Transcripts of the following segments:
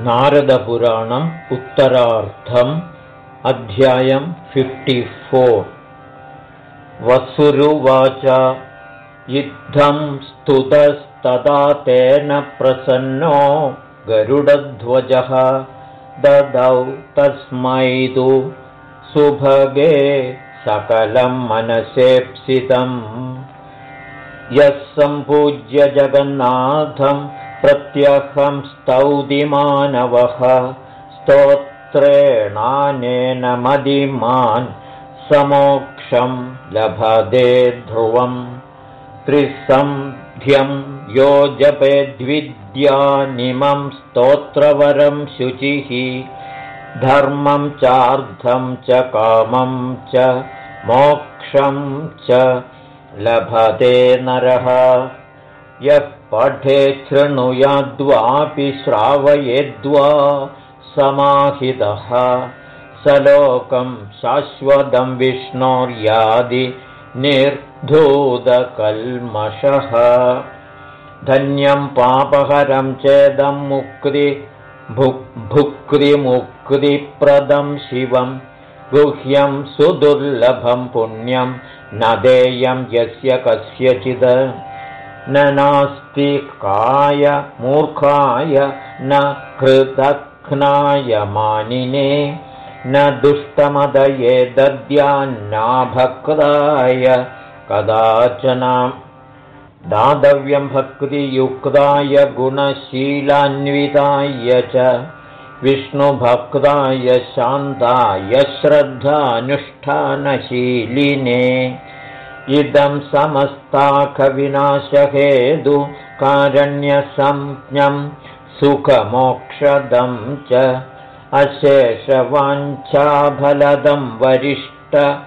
नारदपुराणम् उत्तरार्थम् अध्यायं फिफ्टिफोर् वसुरुवाच युद्धं स्तुतस्तदा तेन प्रसन्नो गरुडध्वजः। ददौ तस्मै तु सुभगे सकलं मनसेप्सितम्। यः सम्पूज्य जगन्नाथं प्रत्यहं स्तौदिमानवः स्तोत्रेणानेन मदिमान् समोक्षं लभदे ध्रुवम्। त्रिसन्ध्यं यो जपेद्विद्यानिमं स्तोत्रवरं शुचिः। धर्मं चार्धं च कामं च मोक्षं च लभते नरः। यः पठे शृणुयाद्वापि श्रावयेद्वा समाहितः। स लोकं शाश्वतं विष्णोर्यादि निर्धूतकल्मषः। धन्यं पापहरं चेदं मुक्ति भुक्तिमुक्तिप्रदं शिवं। गुह्यं सुदुर्लभं पुण्यं न देयं यस्य कस्यचित् न नास्ति काय मूर्खाय न कृतघ्नाय मानिने न दुष्टमदये दद्यान्नाभक्ताय कदाचन दातव्यं भक्तियुक्ताय गुणशीलान्विताय च विष्णुभक्ताय शान्ताय श्रद्धानुष्ठानशीलिने इदं समस्ताखविनाशहेदु कारण्यसंज्ञं सुखमोक्षदं च अशेषवाञ्छाफलदं वरिष्ठस्तोत्रं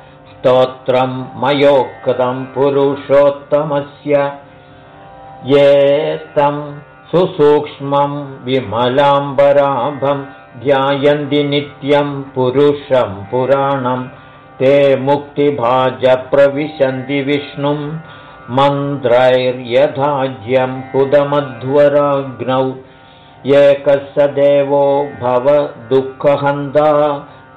मयोक्तं पुरुषोत्तमस्य ये तं सुसूक्ष्मं विमलाम्बराभं ध्यायन्ति नित्यं पुरुषं पुराणं ते मुक्तिभाजप्रविशन्ति विष्णुं मन्त्रैर्यधाज्यं कुदमध्वराग्नौ। एकः स देवो भव दुःखहन्ता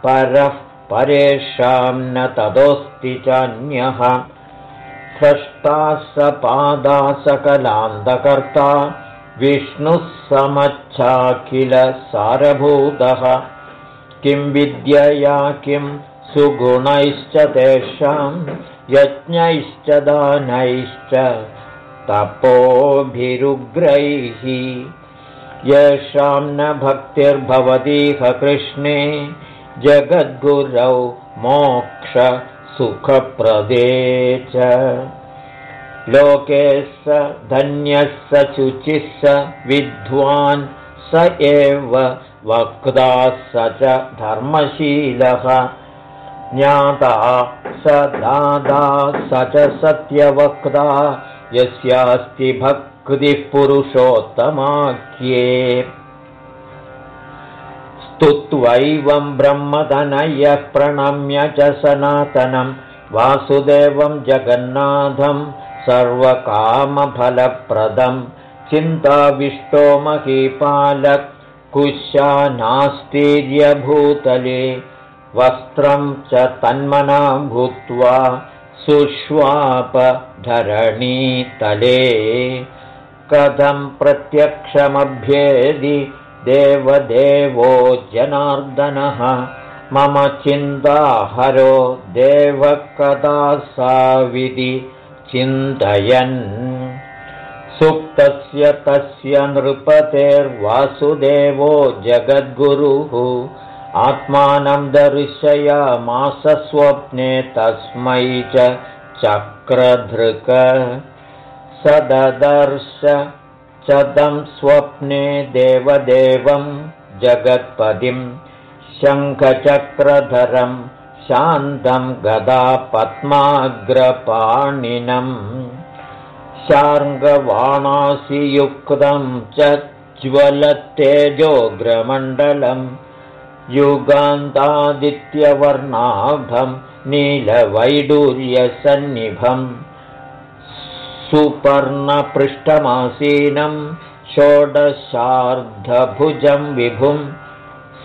परः परेषां न तदोऽस्ति चान्यः। स्रष्टा स पादा सकलान्तकर्ता विष्णुः समच्छाखिल सारभूतः किं विद्यया किं सुगुणैश्च तेषां यज्ञैश्च दानैश्च तपोभिरुग्रैः। येषां न भक्तिर्भवतीह कृष्णे जगद्गुरौ मोक्षसुखप्रदे च। लोके स धन्यः स शुचिः स विद्वान् स एव वक्ता स च धर्मशीलः ज्ञाता स दादा स च सत्यवक्ता। यस्यास्ति भक्तिः पुरुषोत्तमाख्ये। स्तुत्वैवं ब्रह्मतनयः प्रणम्य च सनातनं। वासुदेवं जगन्नाथं सर्वकामफलप्रदं। चिन्ताविष्टो महीपालक्। कुशा नास्तीर्यभूतले वस्त्रं च तन्मना भूत्वा सुष्वापधरणीतले। कथं प्रत्यक्षमभ्येदि देवदेवो जनार्दनः मम चिन्ताहरो देवः कदा साविधि चिन्तयन्। सुप्तस्य तस्य नृपतेर्वासुदेवो जगद्गुरुः आत्मानं दर्शयामासस्वप्ने तस्मै च चक्रधृक। सददर्श च स्वप्ने देवदेवं जगत्पदिं शङ्खचक्रधरं शान्तं गदा पद्माग्रपाणिनम् शार्ङ्गवाणासियुक्तं च ज्वलत्तेजोग्रमण्डलम् युगान्तादित्यवर्णाभं नीलवैडूर्यसन्निभम् सुपर्णपृष्ठमासीनं षोडशार्धभुजं विभुं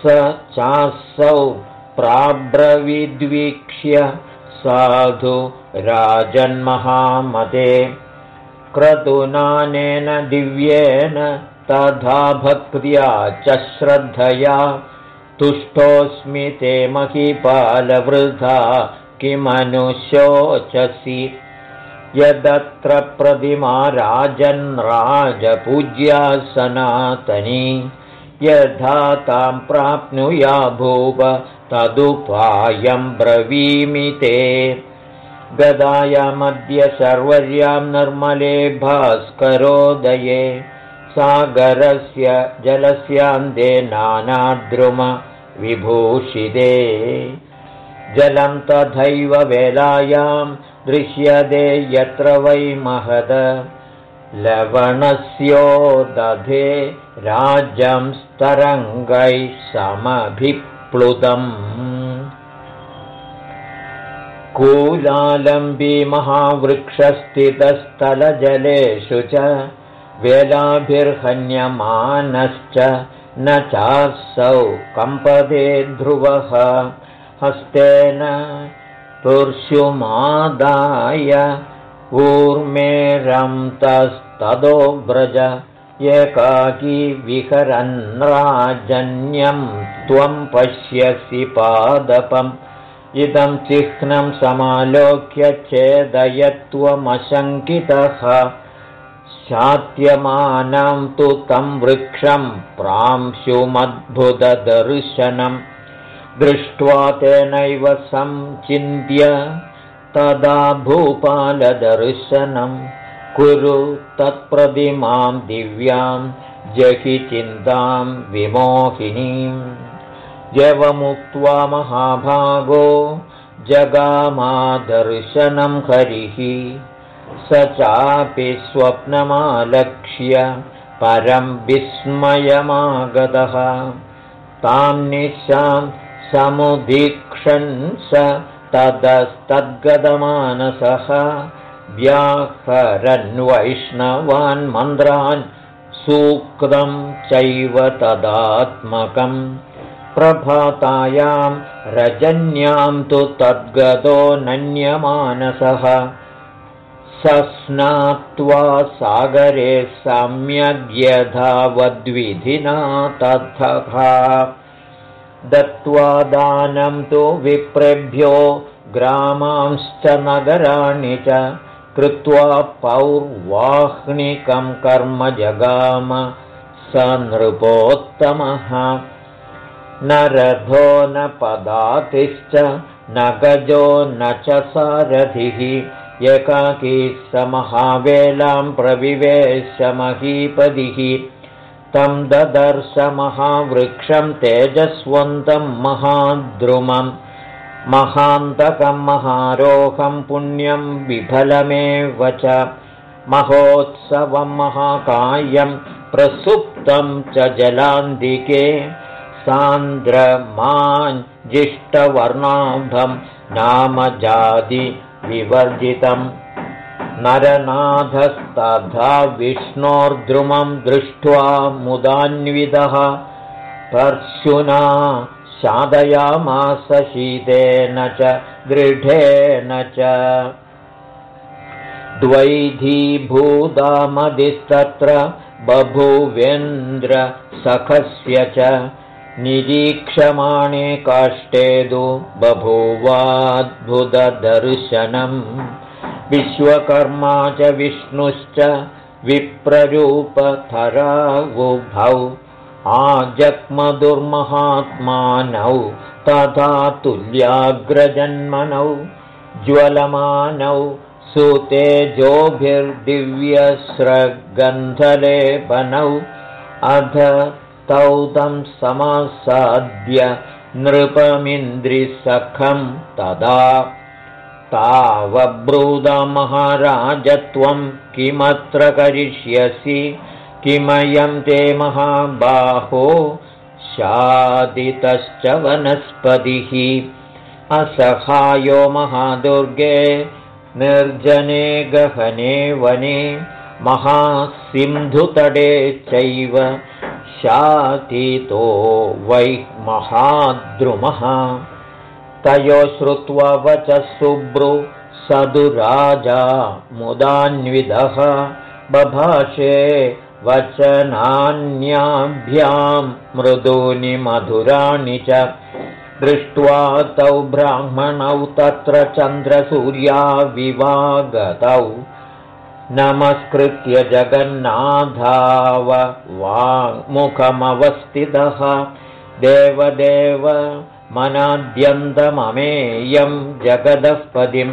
स चासौ प्राब्रविद्वीक्ष्य साधु राजन्महामते। क्रतुनानेन दिव्येन तथा भक्त्या च श्रद्धया तुष्टोऽस्मि ते महीपालवृथा किमनुशोचसि। यदत्र प्रतिमा राजन् राजपूज्या सनातनी यथा तां प्राप्नुया भूप तदुपायं ब्रवीमि ते। गदायामद्य सर्वर्यां निर्मले भास्करोदये सागरस्य जलस्यान्ते नानाद्रुम विभूषिते। जलं तथैव वेलायां दृश्यते यत्र वै महद। लवणस्यो दधे राज्यं स्तरङ्गैः समभिप्लुतम्। कूलालम्बी महावृक्षस्थितस्थलजलेषु च वेलाभिर्हन्यमानश्च न चासौ कम्पदे ध्रुवः। हस्तेन पुर्ष्युमादाय ऊर्मेरं तस्तदो व्रज। एकाकी विहरन् राजन्यं त्वं पश्यसि पादपम्। इदं चिह्नं समालोक्य चेदयत्वमशङ्कितः शात्यमानं तु तं वृक्षं प्रांशुमद्भुतदर्शनम् दृष्ट्वा तेनैव संचिन्त्य तदा भूपालदर्शनं। कुरु तत्प्रतिमां दिव्यां जहि चिन्तां विमोहिनीम् यवमुक्त्वा महाभागो जगामादर्शनं हरिः स चापि स्वप्नमालक्ष्य परं विस्मयमागतः। तां निशां समुदीक्षन् स ततस्तद्गतमानसः व्याहरन्वैष्णवान् मन्त्रान् सूक्तं चैव तदात्मकम्। प्रभातायां रजन्यां तु तद्गतो नन्यमानसः सस्नात्वा सागरे सम्यग्यधावद्विधिना तथः। दत्त्वा दानं तु विप्रेभ्यो ग्रामांश्च नगराणि च कृत्वा पौर्वाह्निकं कर्म जगाम स नृपोत्तमः। न रथो न पदातिश्च न गजो न च सारथिः एकाकी स महावेलां प्रविवेशमहीपदिः। तं ददर्शमहावृक्षं तेजस्वन्तं महाद्रुमं। महान्तकं महारोहं पुण्यं विफलमेव च। महोत्सवं महाकायं प्रसुप्तं च जलान्तिके। सान्द्रमाञ्जिष्टवर्णाभं नाम जातिविवर्जितम् नरनाथस्तथा विष्णोर्द्रुमं दृष्ट्वा मुदान्वितः। पर्शुना शादयामास शीतेन च दृढेन च। द्वैधीभूतामदिस्तत्र बभुवेन्द्रसखस्य च निरीक्षमाणे काष्ठेदु बभूवाद्भुतदर्शनम्। विश्वकर्मा च विष्णुश्च विप्ररूपथरावुभौ आजग्मदुर्महात्मानौ तथा तुल्याग्रजन्मनौ। ज्वलमानौ सुतेजोभिर्दिव्यस्रगन्धलेपनौ। अध तौ तं समासाद्य नृपमिन्द्रिसखं तदा तावब्रूदमहाराजत्वं किमत्र करिष्यसि? किमयं ते महाबाहो? शादितश्च वनस्पतिः। असहायो महादुर्गे निर्जने गहने वने महासिन्धुतडे चैव शातितो वै महाद्रुमः। तयो श्रुत्वा वच सुब्रु सदुराजा मुदान्विदः बभाषे वचनान्याभ्यां मृदूनि मधुराणि च। दृष्ट्वा तौ ब्राह्मणौ तत्र चन्द्रसूर्याविवागतौ नमस्कृत्य जगन्नाधाव वाङ्मुखमवस्थितः। देवदेव मनाद्यन्तममेयं जगदःपदिम्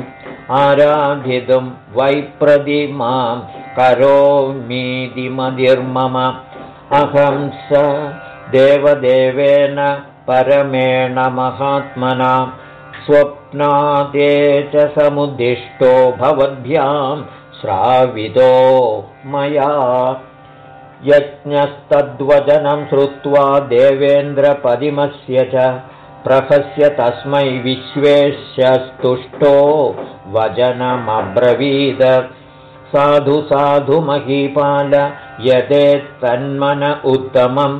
आराधितुं वैप्रतिमां करोमीदिमधिर्मम अहं स देवदेवेन परमेण महात्मना। स्वप्नादे च समुद्दिष्टो भवद्भ्यां श्रावितो मया। यज्ञस्तद्वचनं श्रुत्वा देवेन्द्रपदिमस्य च प्रहस्य तस्मै विश्वेश्यस्तुष्टो वचनमब्रवीद। साधु साधु महीपाल यदेत्तन्मन उत्तमं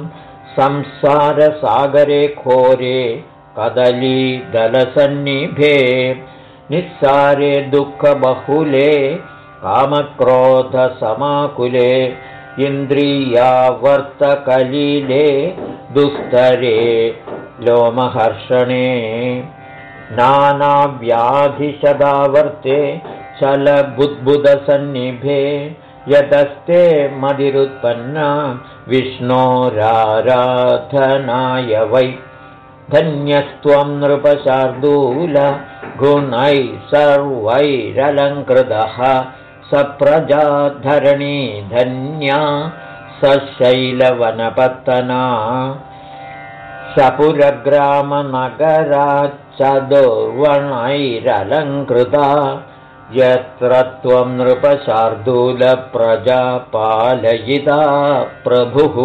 संसारसागरे खोरे कदलीदलसन्निभे। निस्सारे दुःखबहुले कामक्रोधसमाकुले इन्द्रियावर्तकलीले दुस्तरे लोमहर्षणे। नानाव्याधिशदावर्ते चलबुद्बुदसन्निभे यतस्ते मदिरुत्पन्ना विष्णोराराधनाय वै। धन्यस्त्वं नृपशार्दूल गुणैः सर्वैरलङ्कृतः सप्रजाधरणी धन्या सशैलवनपत्तना सपुरग्रामनगराच्चदुर्वणैरलङ्कृता यत्र त्वं नृपशार्दूलप्रजापालयिता प्रभुः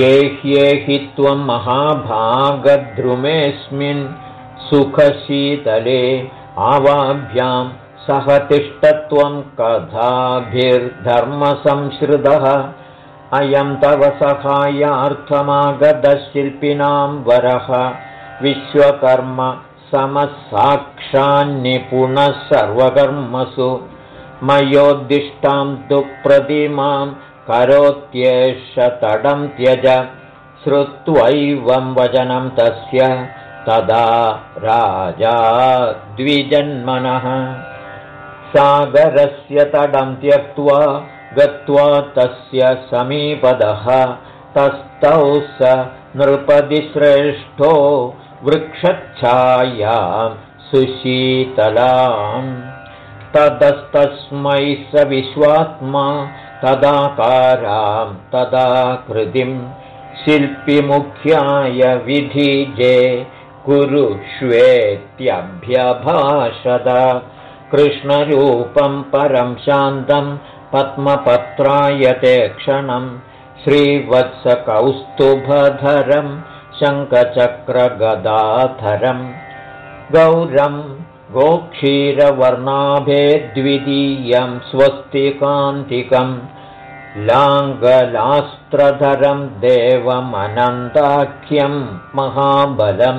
ये ह्येहि त्वं महाभागद्रुमेऽस्मिन् सुखशीतले आवाभ्यां सह तिष्ठत्वं कथाभिर्धर्मसंश्रितः। अयं तव सहायार्थमागतशिल्पिनां वरः। विश्वकर्म समसाक्षान्निपुणः सर्वकर्मसु मयोद्दिष्टां तु प्रतिमां करोत्येष तडं त्यज। श्रुत्वैवं वचनं तस्य तदा राजा द्विजन्मनः सागरस्य तडं त्यक्त्वा गत्वा तस्य समीपदः तस्थौ स नृपतिश्रेष्ठो वृक्षच्छायां सुशीतलाम्। ततस्तस्मै स विश्वात्मा तदाकारां तदा कृतिं शिल्पिमुख्याय विधिजे कुरुष्वेत्यभ्यभाषत कृष्णरूपं परं शान्तम् पद्मपत्रायते क्षणं श्रीवत्सकौस्तुभधरं शङ्खचक्रगदाधरं गौरं गोक्षीरवर्णाभे द्वितीयं स्वस्तिकान्तिकं लाङ्गलास्त्रधरं देवमनन्ताख्यं महाबलं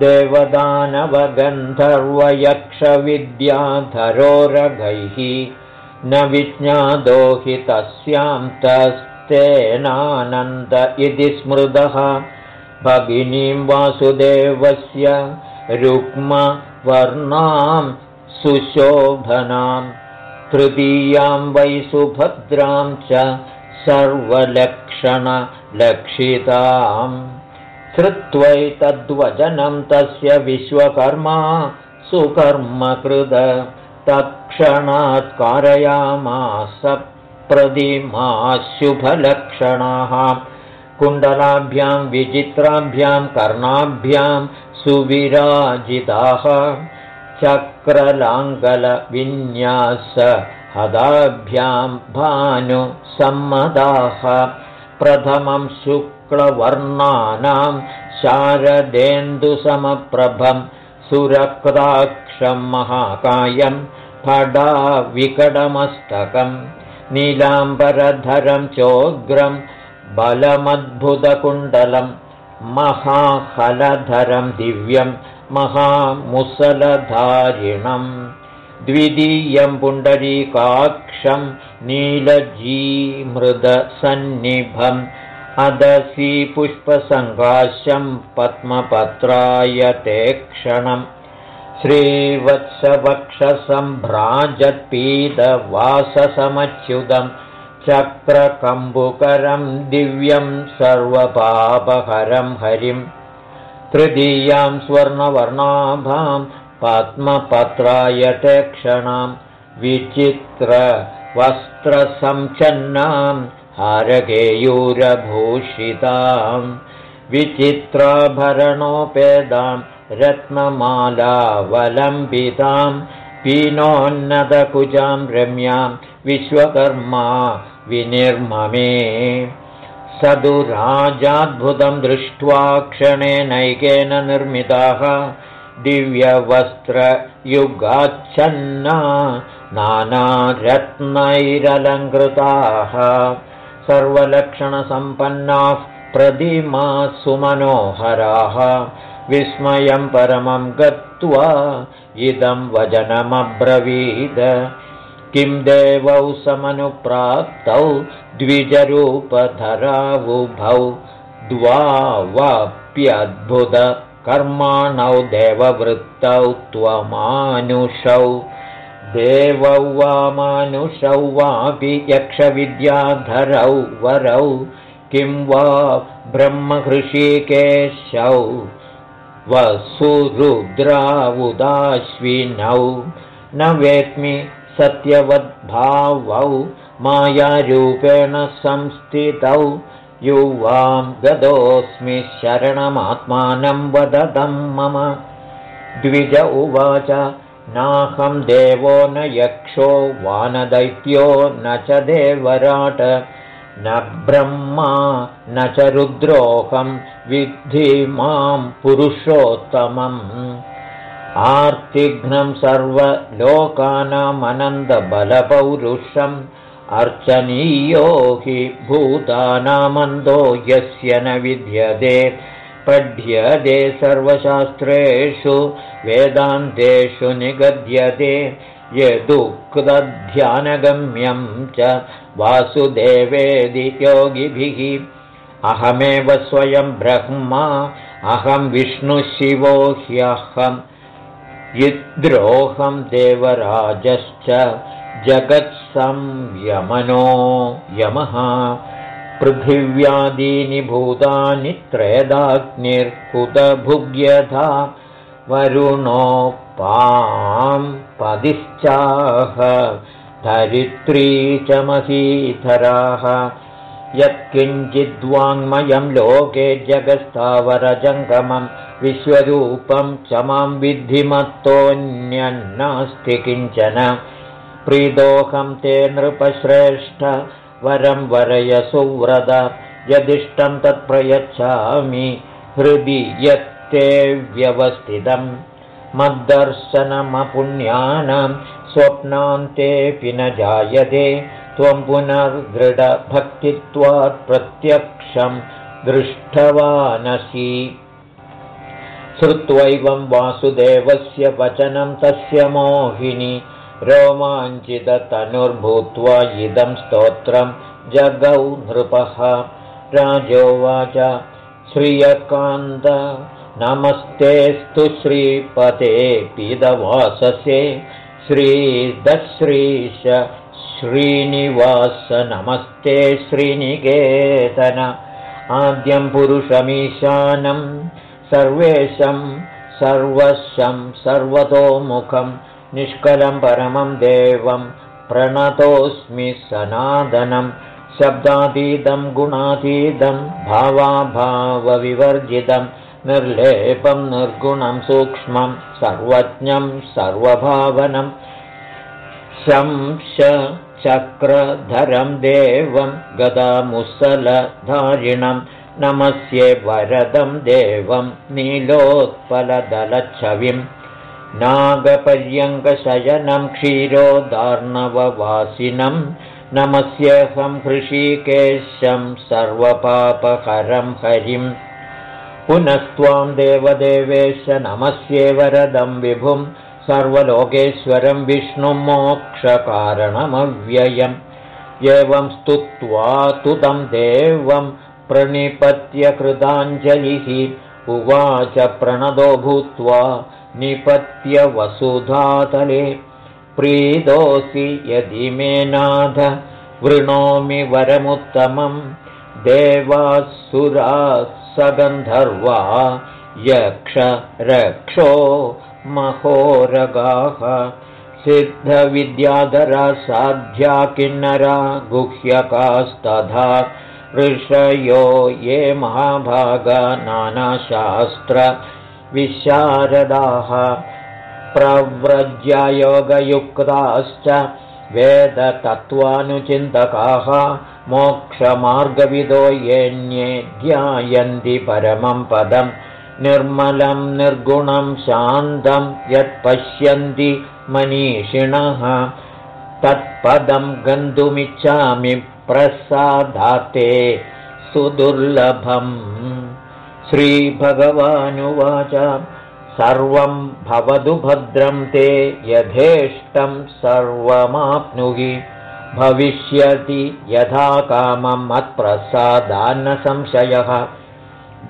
देवदानवगन्धर्वयक्षविद्याधरोरगैः न विज्ञादो हि तस्यां तस्तेनानन्द इति स्मृतः। भगिनीं वासुदेवस्य रुक्मवर्णां सुशोभनां तृतीयां वै सुभद्रां च सर्वलक्षणलक्षिताम् श्रुत्वैतद्वचनं तस्य विश्वकर्मा सुकर्मकृद तत्क्षणात् कारयामास शुभलक्षणाः कुण्डलाभ्यां विचित्राभ्यां कर्णाभ्यां सुविराजिताः। चक्रलाङ्गलविन्यास हदाभ्यां भानुसम्मदाः प्रथमं शुक्लवर्णानां शारदेन्दुसमप्रभं सुरक्ताक्षं महाकायम् फडाविकटमस्तकं नीलाम्बरधरं चोग्रं बलमद्भुतकुण्डलं महाहलधरं दिव्यं महामुसलधारिणम् द्वितीयं पुण्डरीकाक्षं नीलजीमृदसन्निभम् अदसी पद्मपत्रायते क्षणम् श्रीवत्सवक्षसम्भ्राजत्पीतवाससमच्युतं चक्रकम्बुकरं दिव्यं सर्वपापहरं हरिम्। तृतीयां स्वर्णवर्णाभां पद्मपत्रायते क्षणां विचित्रवस्त्रसञ्चन्नां हारकेयूरभूषितां विचित्राभरणोपेदां रत्नमालावलम्बितां पीनोन्नतकुजां रम्यां विश्वकर्मा विनिर्ममे। सदुराजाद्भुतं दृष्ट्वा क्षणेनैकेन निर्मिताः दिव्यवस्त्रयुगाच्छन्ना नानारत्नैरलङ्कृताः सर्वलक्षणसम्पन्नाः प्रतिमा सुमनोहराः विस्मयं परमं गत्वा इदं वचनमब्रवीद किं देवौ समनुप्राप्तौ द्विजरूपधरावुभौ द्वावाप्यद्भुतकर्माणौ देववृत्तौ त्वमानुषौ देवौ वा मानुषौ वापि यक्षविद्याधरौ वरौ किं वा ब्रह्महृषिकेशौ वसुरुद्रावुदाश्विनौ न वेत्मि सत्यवद्भावौ मायारूपेण संस्थितौ युवां गतोऽस्मि शरणमात्मानं वदतं मम। द्विज उवाच नाहं देवो न यक्षो वानदैत्यो न च देवराट। न ब्रह्मा न च रुद्रोऽहं विद्धि मां पुरुषोत्तमम्। आर्तिघ्नं सर्वलोकानामनन्दबलपौरुषम् अर्चनीयो हि भूतानामन्दो यस्य न विद्यते पठ्यते सर्वशास्त्रेषु वेदान्तेषु निगद्यते यदुक्तध्यानगम्यं च वासुदेवेदि योगिभिः। अहमेव स्वयं ब्रह्मा अहं विष्णुशिवो ह्यहम् यद्रोहं देवराजश्च जगत्संयमनो यमः पृथिव्यादीनि भूतानि त्रेदाग्निर्कुतभुग्यथा वरुणोपां पदिश्चाह धरित्री च महीधराः यत्किञ्चिद्वाङ्मयं लोके जगस्तावरजङ्गमं विश्वरूपं च मां विद्धिमत्तोऽन्यन्नास्ति किञ्चन प्रीदोऽहं ते नृपश्रेष्ठ वरं वरय सुव्रत यदिष्टं तत्प्रयच्छामि हृदि यत्ते व्यवस्थितं। मद्दर्शनमपुण्यानां स्वप्नान्तेऽपि न जायते त्वं पुनर्दृढभक्तित्वात् प्रत्यक्षं दृष्टवानसि। श्रुत्वैवं वासुदेवस्य वचनं तस्य मोहिनी रोमाञ्चिततनुर्भूत्वा इदं स्तोत्रं जगौ नृपः। राजोवाच श्रियकान्त नमस्तेऽस्तु श्रीपते पीदवाससे। श्रीदश्रीश श्रीनिवास नमस्ते श्रीनिकेतन। आद्यं पुरुषमीशानं सर्वेशं सर्वशं सर्वतोमुखं निष्कलं परमं देवं प्रणतोऽस्मि सनादनं शब्दातीतं गुणातीतं भावाभावविवर्जितं निर्लेपं निर्गुणं सूक्ष्मं सर्वज्ञं सर्वभावनं। शंश चक्रधरं देवं गदामुसलधारिणं नमस्ये वरदं देवं नीलोत्पलदलच्छविं नागपर्यङ्कशयनं क्षीरोदार्णववासिनं नमस्येऽहं हृषीकेशं सर्वपापहरं हरिम्। पुनस्त्वां देवदेवेश नमस्ये वरदं विभुं सर्वलोकेश्वरं विष्णुं मोक्षकारणमव्ययम्। एवं स्तुत्वा तुतं देवं प्रणिपत्य कृताञ्जलिः उवाच प्रणदो भूत्वा निपत्य वसुधातले प्रीतोऽसि यदि मे नाथ वृणोमि वरमुत्तमं देवासुरासगन्धर्वा यक्ष रक्षो महोरगाः। सिद्धविद्याधरा साध्या किन्नरा गुह्यकास्तथा ऋषयो ये महाभागा नानाशास्त्रविशारदाः प्रव्रज्ययोगयुक्ताश्च वेदतत्त्वानुचिन्तकाः मोक्षमार्गविदो येन्ये ध्यायन्ति परमं पदं निर्मलं निर्गुणं शान्तं यत्पश्यन्ति मनीषिणः तत्पदं गन्तुमिच्छामि प्रसादाते सुदुर्लभम् श्रीभगवानुवाच। सर्वं भवतु भद्रं ते यथेष्टं सर्वमाप्नुहि। भविष्यति यथा कामं मत्प्रसादान्नसंशयः।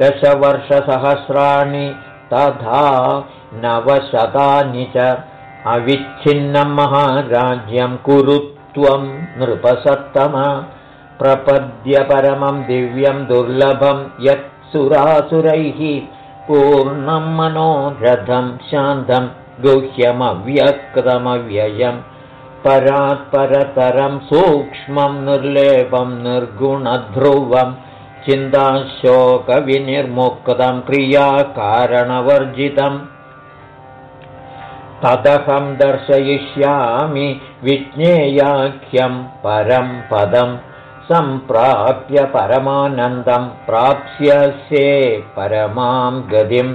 दशवर्षसहस्राणि तथा नवशतानि च अविच्छिन्नं महाराज्यं कुरु त्वं नृपसत्तम। प्रपद्यपरमं दिव्यं दुर्लभं यत्सुरासुरैः पूर्णं मनोरथं शान्तं गुह्यमव्यक्तमव्ययम् परात्परतरं सूक्ष्मं निर्लेपं निर्गुणध्रुवं चिन्ताशोकविनिर्मुक्तं क्रियाकारणवर्जितम् तदहं दर्शयिष्यामि विज्ञेयाख्यं परं पदं सम्प्राप्य परमानन्दं प्राप्स्यसे परमां गतिं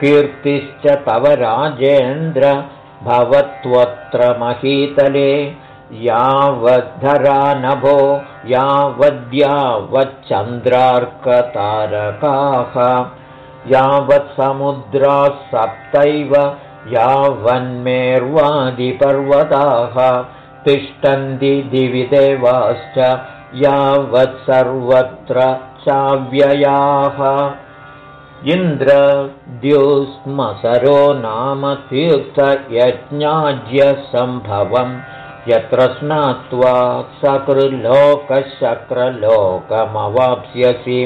कीर्तिश्च तव राजेन्द्र भवत्वत्र महीतले। यावद्धरा नभो यावद्यावच्चन्द्रार्कतारकाः यावत्समुद्राः सप्तैव यावन्मेर्वादिपर्वताः तिष्ठन्ति दिवि देवाश्च यावत् सर्वत्र चाव्ययाः। इन्द्रद्युस्मसरो नाम तीर्थयज्ञाज्यसम्भवम् यत्र स्नात्वा सकृलोकशक्रलोकमवाप्स्यसि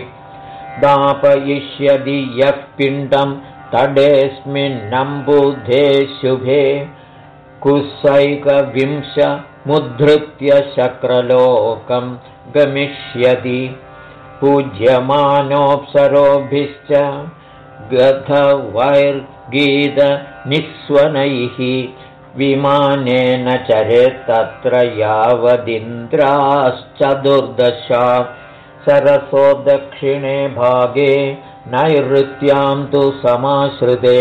दापयिष्यति यः पिण्डम् तडेऽस्मिन्नम्बुधे शुभे। कुसैकविंशमुद्धृत्य शक्रलोकं गमिष्यति। पूज्यमानोऽप्सरोभिश्च गधवैर्गीतनिःस्वनैः विमानेन चरेत्तत्र यावदिन्द्राश्चतुर्दशा। सरसो दक्षिणे भागे नैऋत्यां तु समाश्रिते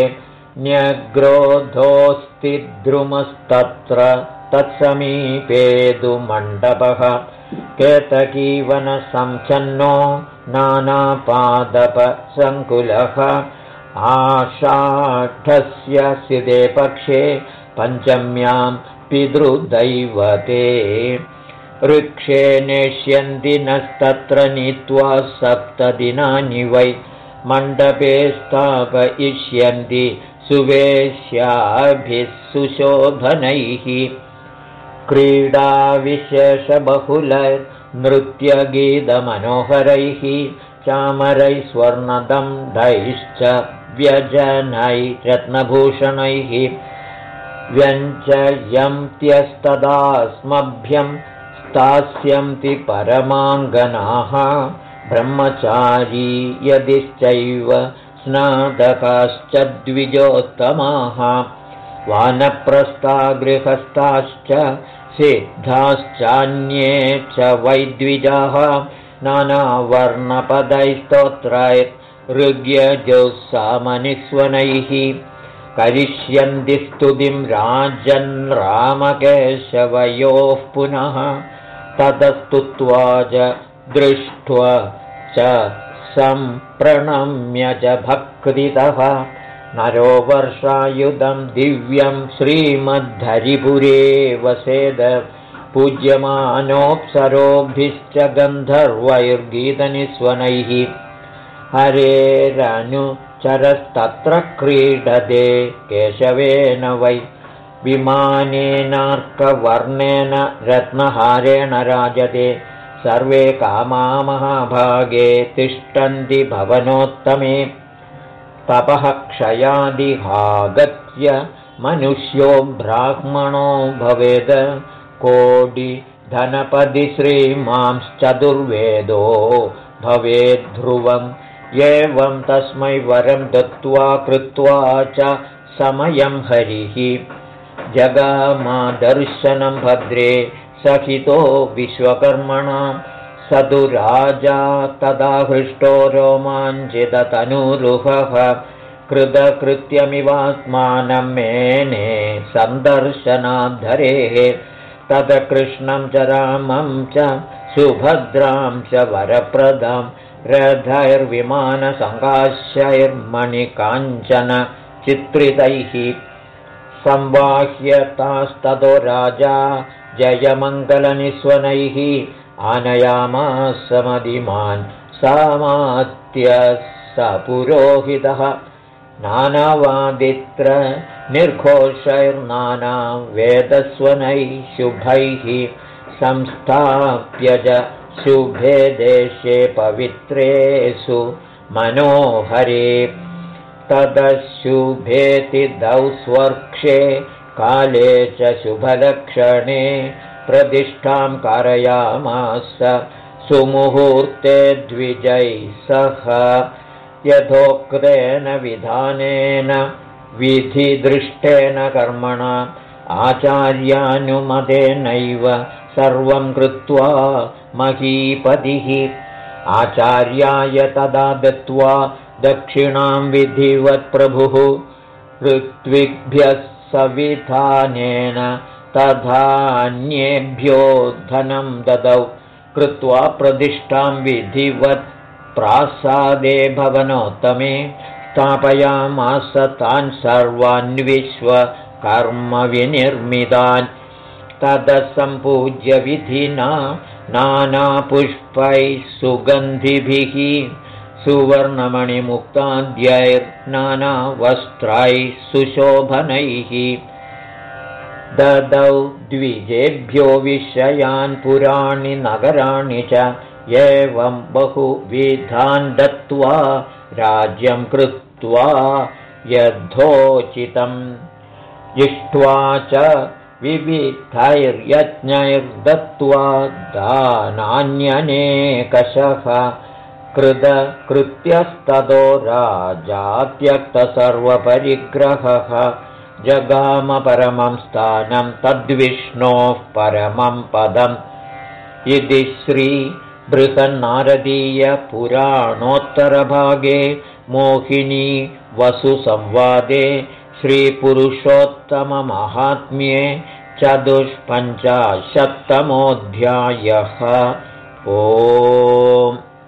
न्यग्रोधोऽस्तिद्रुमस्तत्र तत्समीपेदु मण्डपः केतकीवनसंख्यन्नो नानापादपसङ्कुलः आषाढस्य सिदे पक्षे पञ्चम्यां पितृदैवते। वृक्षे नेष्यन्ति नस्तत्र नीत्वा सप्तदिनानि वै मण्डपे स्थापयिष्यन्ति सुवेश्याभिः सुशोभनैः क्रीडाविशेषबहुलनृत्यगीतमनोहरैः चामरैः स्वर्णदण्डैश्च व्यजनैरत्नभूषणैः व्यञ्जयन्त्यस्तदास्मभ्यं स्थास्यन्ति परमाङ्गनाः ब्रह्मचारी यदिश्चैव स्नातकाश्च द्विजोत्तमाः वानप्रस्था गृहस्थाश्च सिद्धाश्चान्ये च वैद्विजाः नानावर्णपदैस्तोत्रैर्ऋग्यजुःसामनिस्वनैः करिष्यन्ति स्तुतिं राजन् रामकेशवयोः पुनः ततस्तुत्वा च दृष्ट्वा च सम्प्रणम्य च भक्तितः नरो वर्षायुधं दिव्यं श्रीमद्धरिपुरे वसेद पूज्यमानोऽप्सरोभिश्च गन्धर्वैर्गीतनिस्वनैः। हरेरनुचरस्तत्र क्रीडते केशवेन वै। विमानेनार्कवर्णेन रत्नहारेण राजते। सर्वे कामामहाभागे तिष्ठन्ति भवनोत्तमे तपः क्षयादिहागत्य मनुष्यो ब्राह्मणो भवेद। कोडिधनपदिश्रीमांश्चतुर्वेदो भवेद्ध्रुवम् एवं तस्मै वरं दत्त्वा कृत्वा च समयं हरिः। जगामादर्शनं भद्रे सहितो विश्वकर्मणां स तु राजा तदा हृष्टो रोमाञ्चिततनुरुहः। कृतकृत्यमिवात्मानं मेने सन्दर्शनाद्धरेः। तत्कृष्णं च रामं च सुभद्रां च वरप्रदां रथैर्विमानसङ्काश्यैर्मणिकाञ्चन चित्रितैः। संवाह्यतास्ततो राजा जयमङ्गलनिस्वनैः आनयामासमदिमान् सामात्य स पुरोहितः नानावादित्र निर्घोषैर्नाना वेदस्वनैः शुभैः संस्थाप्य च शुभे देशे पवित्रेषु मनोहरे तदशुभेति दौ स्वर्क्षे काले च शुभलक्षणे प्रतिष्ठां कारयामास। सुमुहूर्ते द्विजैः सह। यथोक्तेन विधानेन विधिदृष्टेन कर्मणा। आचार्यानुमतेनैव सर्वं कृत्वा महीपतिः। आचार्याय तदा दत्त्वा दक्षिणां विधिवत्प्रभुः ऋत्विभ्यः सविधानेन तथान्येभ्यो धनं ददौ कृत्वा प्रतिष्ठां विधिवत् प्रासादे भवनोत्तमे स्थापयामास तान् सर्वान् विश्वकर्मविनिर्मितान् तदसम्पूज्य विधिना नानापुष्पैः सुगन्धिभिः सुवर्णमणिमुक्ताद्यैर्नानावस्त्रैः सुशोभनैः ददौ द्विजेभ्यो विषयान् पुराणि नगराणि च एवं बहुविधान् दत्त्वा राज्यं कृत्वा यद्धोचितम् इष्ट्वा च विविधैर्यज्ञैर्दत्त्वा दानान्यनेकशः कृतकृत्यस्ततो राजात्यक्तसर्वपरिग्रहः जगामपरमं स्थानं तद्विष्णोः परमं पदम् इति श्रीबृहन्नारदीयपुराणोत्तरभागे मोहिनी वसुसंवादे श्रीपुरुषोत्तममाहात्म्ये चतुष्पञ्चाशत्तमोऽध्यायः। ओ